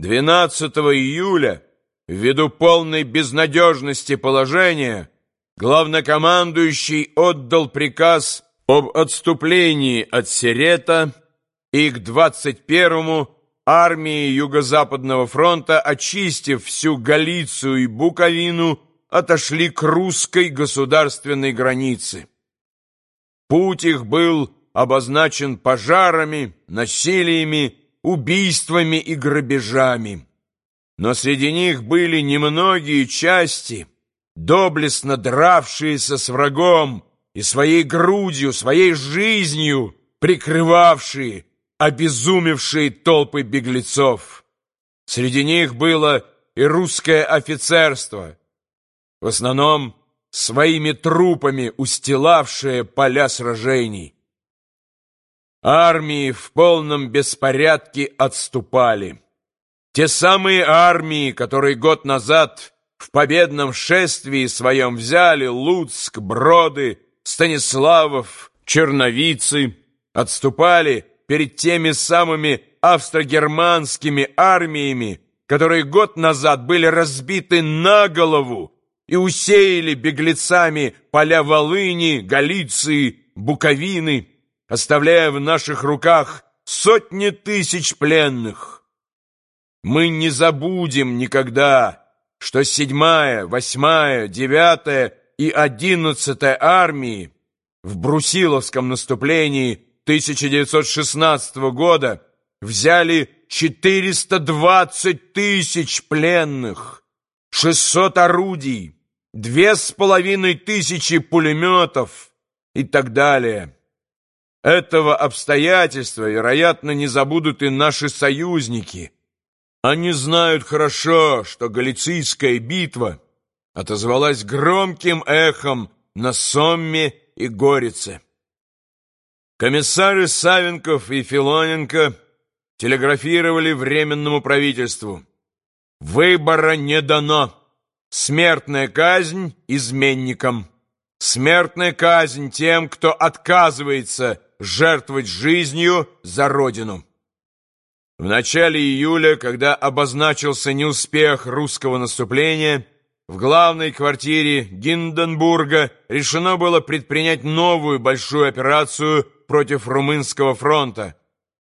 12 июля, ввиду полной безнадежности положения, главнокомандующий отдал приказ об отступлении от Серета и к 21-му армии Юго-Западного фронта, очистив всю Галицию и Буковину, отошли к русской государственной границе. Путь их был обозначен пожарами, насилиями, убийствами и грабежами. Но среди них были немногие части, доблестно дравшиеся с врагом и своей грудью, своей жизнью прикрывавшие обезумевшие толпы беглецов. Среди них было и русское офицерство, в основном своими трупами устилавшее поля сражений. Армии в полном беспорядке отступали. Те самые армии, которые год назад в победном шествии своем взяли Луцк, Броды, Станиславов, Черновицы, отступали перед теми самыми австро-германскими армиями, которые год назад были разбиты на голову и усеяли беглецами поля Волыни, Галиции, Буковины, оставляя в наших руках сотни тысяч пленных. Мы не забудем никогда, что седьмая, восьмая, девятая и одиннадцатая армии в Брусиловском наступлении 1916 года взяли 420 тысяч пленных, 600 орудий, две с половиной тысячи пулеметов и так далее. Этого обстоятельства, вероятно, не забудут и наши союзники. Они знают хорошо, что Галицийская битва отозвалась громким эхом на Сомме и Горице. Комиссары Савенков и Филоненко телеграфировали Временному правительству. Выбора не дано. Смертная казнь изменникам. Смертная казнь тем, кто отказывается жертвовать жизнью за Родину. В начале июля, когда обозначился неуспех русского наступления, в главной квартире Гинденбурга решено было предпринять новую большую операцию против Румынского фронта,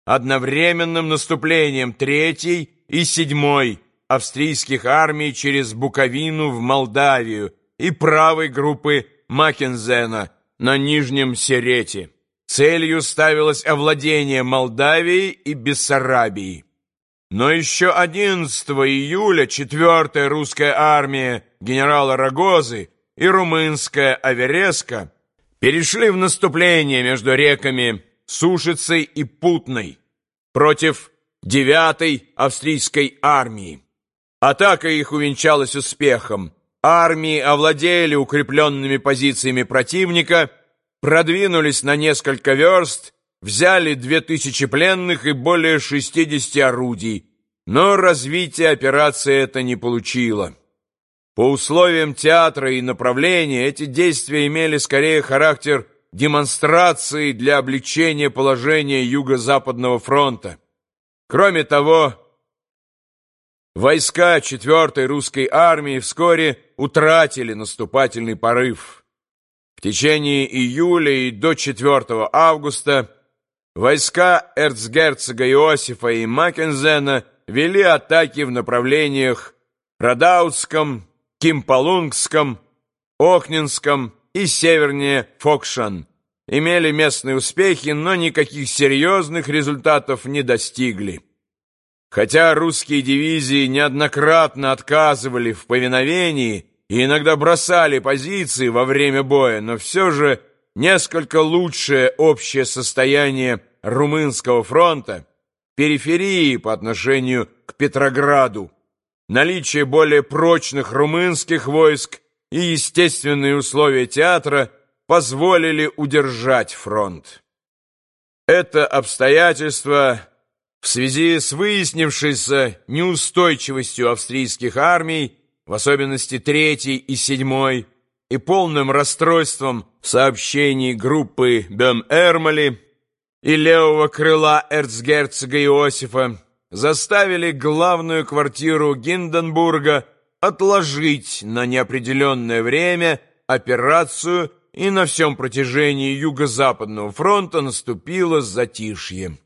одновременным наступлением третьей и седьмой австрийских армий через Буковину в Молдавию и правой группы Маккензена на Нижнем Серете. Целью ставилось овладение Молдавией и Бессарабией. Но еще 11 июля 4-я русская армия генерала Рогозы и румынская Авереска перешли в наступление между реками Сушицей и Путной против 9-й австрийской армии. Атака их увенчалась успехом. Армии овладели укрепленными позициями противника – продвинулись на несколько верст, взяли две тысячи пленных и более 60 орудий, но развитие операции это не получило. По условиям театра и направления эти действия имели скорее характер демонстрации для облегчения положения Юго-Западного фронта. Кроме того, войска 4-й русской армии вскоре утратили наступательный порыв. В течение июля и до 4 августа войска эрцгерцога Иосифа и Маккензена вели атаки в направлениях Радаутском, Кимполунгском, Охнинском и севернее Фокшан. Имели местные успехи, но никаких серьезных результатов не достигли. Хотя русские дивизии неоднократно отказывали в повиновении, и иногда бросали позиции во время боя, но все же несколько лучшее общее состояние Румынского фронта, периферии по отношению к Петрограду, наличие более прочных румынских войск и естественные условия театра позволили удержать фронт. Это обстоятельство в связи с выяснившейся неустойчивостью австрийских армий в особенности третий и седьмой, и полным расстройством в сообщении группы Бем-Эрмали и левого крыла эрцгерцога Иосифа заставили главную квартиру Гинденбурга отложить на неопределенное время операцию, и на всем протяжении Юго-Западного фронта наступило затишье.